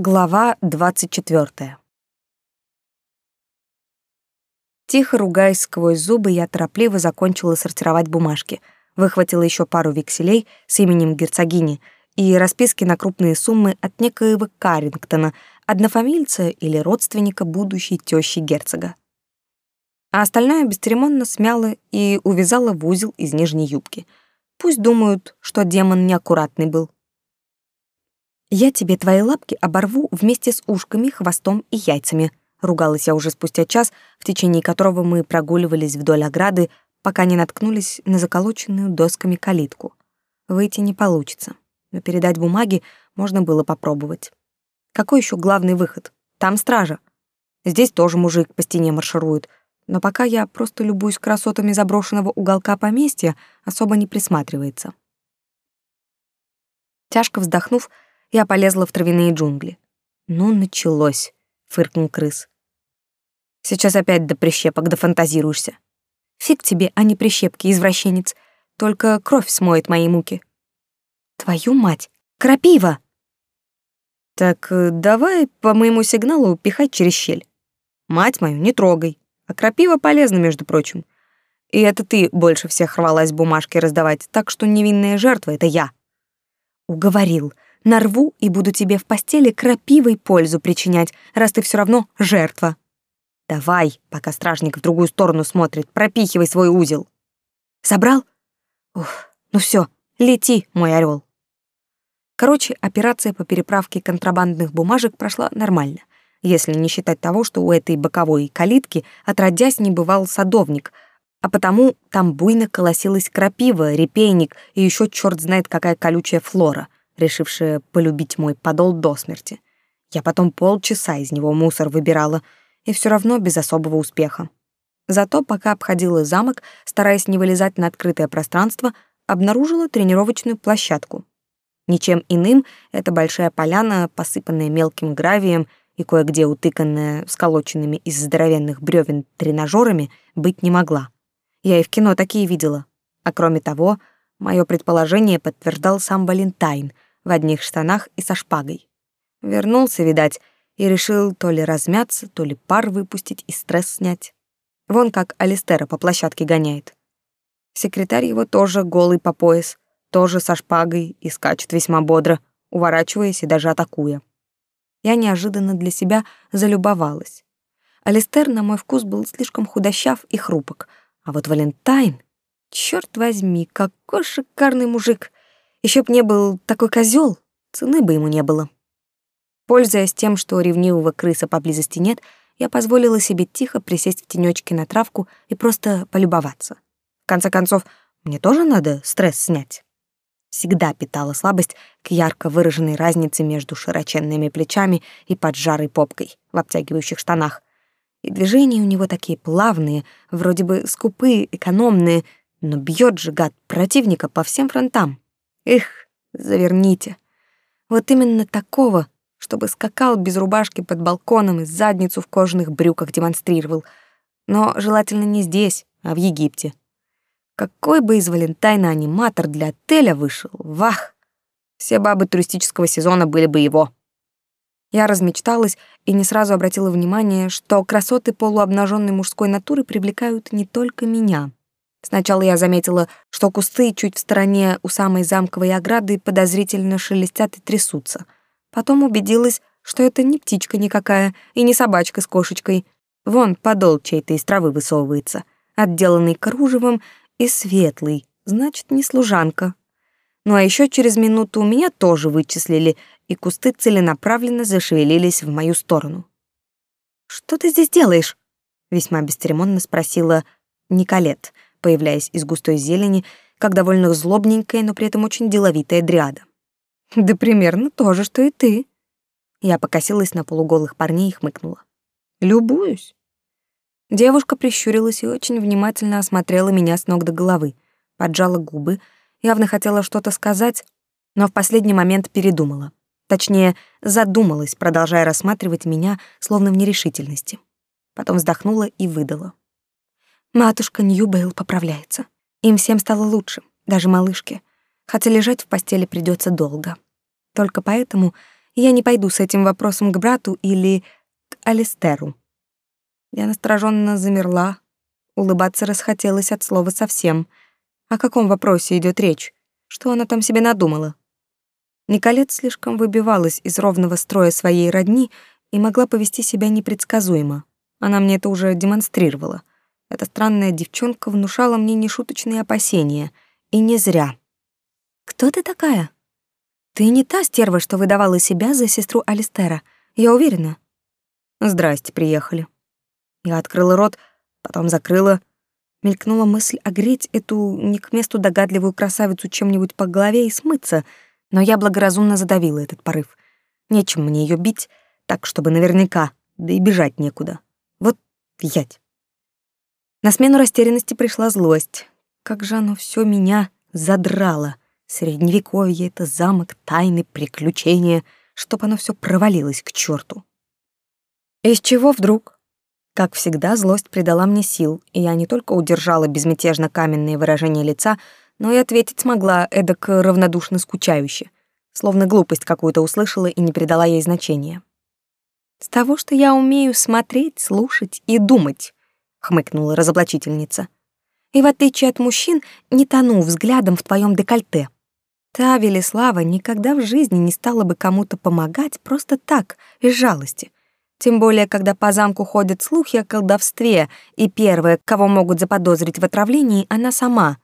Глава 24. Тихо ругаясь сквозь зубы, я торопливо закончила сортировать бумажки, выхватила еще пару векселей с именем герцогини и расписки на крупные суммы от некоего Карингтона, однофамильца или родственника будущей тещи герцога. А остальное бесцеремонно смяла и увязала в узел из нижней юбки. Пусть думают, что демон неаккуратный был. «Я тебе твои лапки оборву вместе с ушками, хвостом и яйцами», — ругалась я уже спустя час, в течение которого мы прогуливались вдоль ограды, пока не наткнулись на заколоченную досками калитку. Выйти не получится, но передать бумаги можно было попробовать. Какой еще главный выход? Там стража. Здесь тоже мужик по стене марширует, но пока я просто любуюсь красотами заброшенного уголка поместья, особо не присматривается. Тяжко вздохнув, я полезла в травяные джунгли. «Ну, началось», — фыркнул крыс. «Сейчас опять до прищепок дофантазируешься». «Фиг тебе, а не прищепки, извращенец. Только кровь смоет мои муки». «Твою мать! Крапива!» «Так э, давай по моему сигналу пихать через щель. Мать мою не трогай, а крапива полезна, между прочим. И это ты больше всех рвалась бумажки раздавать, так что невинная жертва — это я». «Уговорил нарву и буду тебе в постели крапивой пользу причинять, раз ты все равно жертва. Давай, пока стражник в другую сторону смотрит, пропихивай свой узел. Собрал? Ух, ну все, лети, мой орел. Короче, операция по переправке контрабандных бумажек прошла нормально, если не считать того, что у этой боковой калитки отродясь не бывал садовник, а потому там буйно колосилась крапива, репейник и еще черт знает какая колючая флора — решившая полюбить мой подол до смерти. Я потом полчаса из него мусор выбирала, и все равно без особого успеха. Зато пока обходила замок, стараясь не вылезать на открытое пространство, обнаружила тренировочную площадку. Ничем иным эта большая поляна, посыпанная мелким гравием и кое-где утыканная сколоченными из здоровенных бревен тренажерами, быть не могла. Я и в кино такие видела. А кроме того, мое предположение подтверждал сам Валентайн — в одних штанах и со шпагой. Вернулся, видать, и решил то ли размяться, то ли пар выпустить и стресс снять. Вон как Алистера по площадке гоняет. Секретарь его тоже голый по пояс, тоже со шпагой и скачет весьма бодро, уворачиваясь и даже атакуя. Я неожиданно для себя залюбовалась. Алистер, на мой вкус, был слишком худощав и хрупок, а вот Валентайн, черт возьми, какой шикарный мужик! Еще б не был такой козел, цены бы ему не было. Пользуясь тем, что ревнивого крыса поблизости нет, я позволила себе тихо присесть в тенечке на травку и просто полюбоваться. В конце концов, мне тоже надо стресс снять. Всегда питала слабость к ярко выраженной разнице между широченными плечами и поджарой попкой в обтягивающих штанах. И движения у него такие плавные, вроде бы скупые, экономные, но бьет же гад противника по всем фронтам. Эх, заверните. Вот именно такого, чтобы скакал без рубашки под балконом и задницу в кожаных брюках демонстрировал. Но желательно не здесь, а в Египте. Какой бы из Валентайна аниматор для отеля вышел, вах! Все бабы туристического сезона были бы его. Я размечталась и не сразу обратила внимание, что красоты полуобнаженной мужской натуры привлекают не только меня. Сначала я заметила, что кусты чуть в стороне у самой замковой ограды подозрительно шелестят и трясутся. Потом убедилась, что это не птичка никакая и не собачка с кошечкой. Вон подол чей-то из травы высовывается, отделанный кружевом и светлый, значит, не служанка. Ну а еще через минуту меня тоже вычислили, и кусты целенаправленно зашевелились в мою сторону. «Что ты здесь делаешь?» — весьма бесцеремонно спросила Николет — появляясь из густой зелени, как довольно злобненькая, но при этом очень деловитая дриада. «Да примерно то же, что и ты». Я покосилась на полуголых парней и хмыкнула. «Любуюсь». Девушка прищурилась и очень внимательно осмотрела меня с ног до головы, поджала губы, явно хотела что-то сказать, но в последний момент передумала. Точнее, задумалась, продолжая рассматривать меня, словно в нерешительности. Потом вздохнула и выдала. Матушка Ньюбейл поправляется. Им всем стало лучше, даже малышке. Хотя лежать в постели придется долго. Только поэтому Я не пойду с этим вопросом к брату или к Алистеру. Я настороженно замерла. Улыбаться расхотелось от слова совсем. О каком вопросе идет речь? Что она там себе надумала? Николет слишком выбивалась из ровного строя своей родни и могла повести себя непредсказуемо. Она мне это уже демонстрировала. Эта странная девчонка внушала мне нешуточные опасения. И не зря. «Кто ты такая?» «Ты не та стерва, что выдавала себя за сестру Алистера, я уверена». «Здрасте, приехали». Я открыла рот, потом закрыла. Мелькнула мысль огреть эту не к месту догадливую красавицу чем-нибудь по голове и смыться, но я благоразумно задавила этот порыв. Нечем мне ее бить, так, чтобы наверняка, да и бежать некуда. Вот ять. На смену растерянности пришла злость. Как же оно все меня задрало. Средневековье — это замок, тайны, приключения, чтоб оно все провалилось к черту. Из чего вдруг? Как всегда, злость придала мне сил, и я не только удержала безмятежно каменные выражения лица, но и ответить смогла эдак равнодушно скучающе, словно глупость какую-то услышала и не придала ей значения. «С того, что я умею смотреть, слушать и думать», — хмыкнула разоблачительница. «И в отличие от мужчин, не тону взглядом в твоем декольте. Та Велислава никогда в жизни не стала бы кому-то помогать просто так, из жалости. Тем более, когда по замку ходят слухи о колдовстве, и первая, кого могут заподозрить в отравлении, она сама.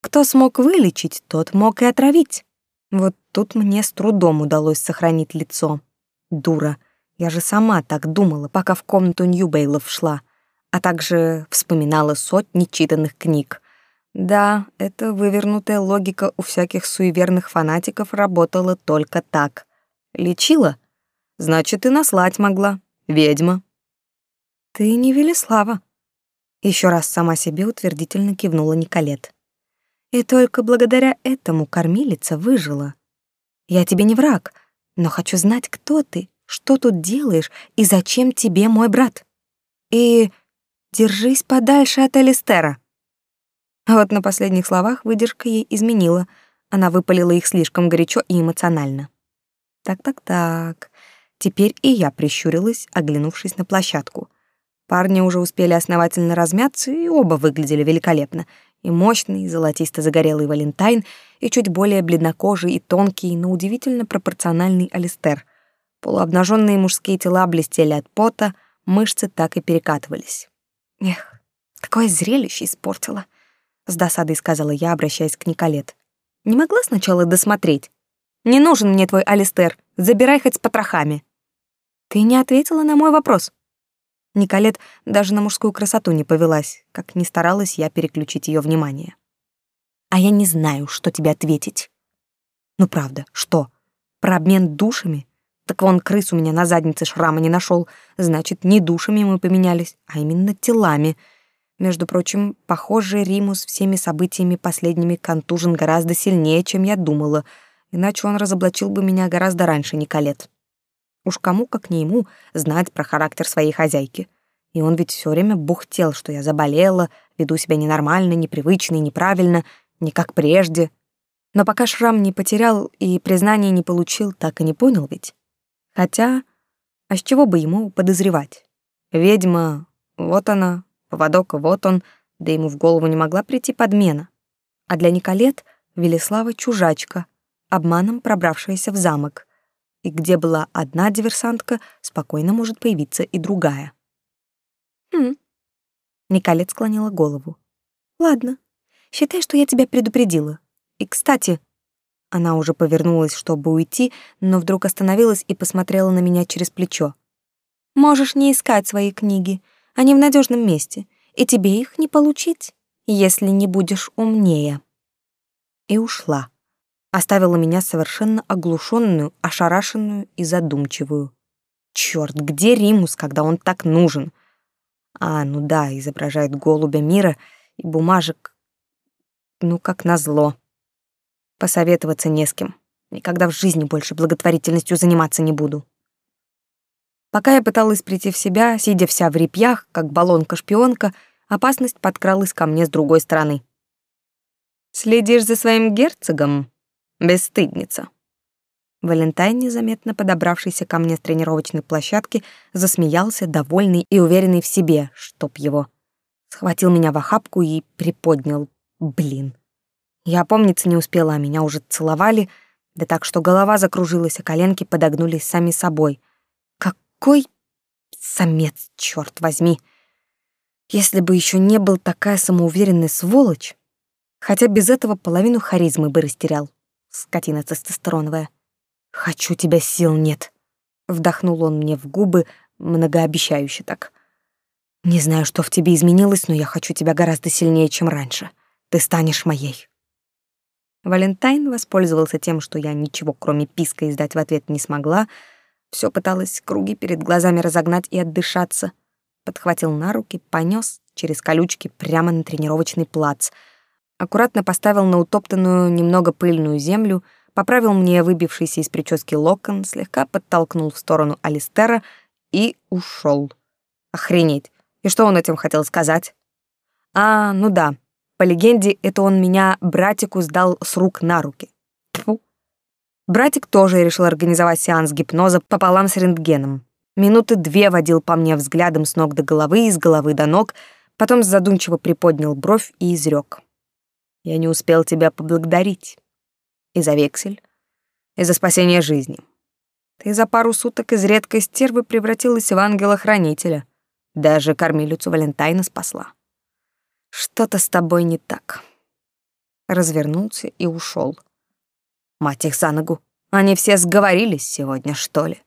Кто смог вылечить, тот мог и отравить. Вот тут мне с трудом удалось сохранить лицо. Дура. Я же сама так думала, пока в комнату Ньюбейлов шла а также вспоминала сотни читанных книг. Да, эта вывернутая логика у всяких суеверных фанатиков работала только так. Лечила? Значит, и наслать могла. Ведьма. Ты не Велеслава. Еще раз сама себе утвердительно кивнула Николет. И только благодаря этому кормилица выжила. Я тебе не враг, но хочу знать, кто ты, что тут делаешь и зачем тебе мой брат. И Держись подальше от Элистера. Вот на последних словах выдержка ей изменила. Она выпалила их слишком горячо и эмоционально. Так-так-так. Теперь и я прищурилась, оглянувшись на площадку. Парни уже успели основательно размяться, и оба выглядели великолепно. И мощный, золотисто-загорелый Валентайн, и чуть более бледнокожий и тонкий, но удивительно пропорциональный Алистер. Полуобнаженные мужские тела блестели от пота, мышцы так и перекатывались. Эх, какое зрелище испортила, с досадой сказала я, обращаясь к Николет. Не могла сначала досмотреть. Не нужен мне твой Алистер, забирай хоть с потрохами. Ты не ответила на мой вопрос. Николет даже на мужскую красоту не повелась, как ни старалась я переключить ее внимание. А я не знаю, что тебе ответить. Ну правда, что? Про обмен душами? Так вон крыс у меня на заднице шрама не нашел. Значит, не душами мы поменялись, а именно телами. Между прочим, похоже, Римус всеми событиями последними контужен гораздо сильнее, чем я думала, иначе он разоблачил бы меня гораздо раньше Николет. Уж кому, как не ему, знать про характер своей хозяйки. И он ведь все время бухтел, что я заболела, веду себя ненормально, непривычно и неправильно, не как прежде. Но пока шрам не потерял и признания не получил, так и не понял ведь. Хотя, а с чего бы ему подозревать? Ведьма, вот она, поводок, вот он, да ему в голову не могла прийти подмена. А для Николет Велеслава чужачка, обманом пробравшаяся в замок. И где была одна диверсантка, спокойно может появиться и другая. Хм. Николет склонила голову. Ладно, считай, что я тебя предупредила. И, кстати, она уже повернулась, чтобы уйти, но вдруг остановилась и посмотрела на меня через плечо. «Можешь не искать свои книги. Они в надежном месте, и тебе их не получить, если не будешь умнее». И ушла. Оставила меня совершенно оглушенную, ошарашенную и задумчивую. Черт, где Римус, когда он так нужен? А, ну да, изображает голубя мира и бумажек. Ну, как назло. Посоветоваться не с кем. Никогда в жизни больше благотворительностью заниматься не буду. Пока я пыталась прийти в себя, сидя вся в репьях, как баллонка-шпионка, опасность подкралась ко мне с другой стороны. «Следишь за своим герцогом, бесстыдница?» Валентайн, незаметно подобравшийся ко мне с тренировочной площадки, засмеялся, довольный и уверенный в себе, чтоб его. Схватил меня в охапку и приподнял. Блин. Я опомниться не успела, меня уже целовали, да так, что голова закружилась, а коленки подогнулись сами собой. Какой самец, черт возьми! Если бы еще не был такая самоуверенная сволочь, хотя без этого половину харизмы бы растерял. Скотина тестостероновая. «Хочу тебя, сил нет», — вдохнул он мне в губы, многообещающе так. «Не знаю, что в тебе изменилось, но я хочу тебя гораздо сильнее, чем раньше. Ты станешь моей». Валентайн воспользовался тем, что я ничего, кроме писка, издать в ответ не смогла, все пыталась круги перед глазами разогнать и отдышаться. Подхватил на руки, понес через колючки прямо на тренировочный плац. Аккуратно поставил на утоптанную, немного пыльную землю — поправил мне выбившийся из прически локон, слегка подтолкнул в сторону Алистера и ушел. Охренеть. И что он этим хотел сказать? А, ну да. По легенде, это он меня братику сдал с рук на руки. Тьфу. Братик тоже решил организовать сеанс гипноза пополам с рентгеном. Минуты две водил по мне взглядом с ног до головы и с головы до ног, потом задумчиво приподнял бровь и изрек. «Я не успел тебя поблагодарить» и за вексель, и за спасение жизни. Ты за пару суток из редкой стервы превратилась в ангела-хранителя. Даже кормилицу Валентайна спасла. Что-то с тобой не так. Развернулся и ушел. Мать их за ногу. Они все сговорились сегодня, что ли?